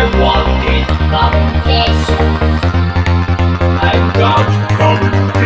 I wanted competition. I got competition.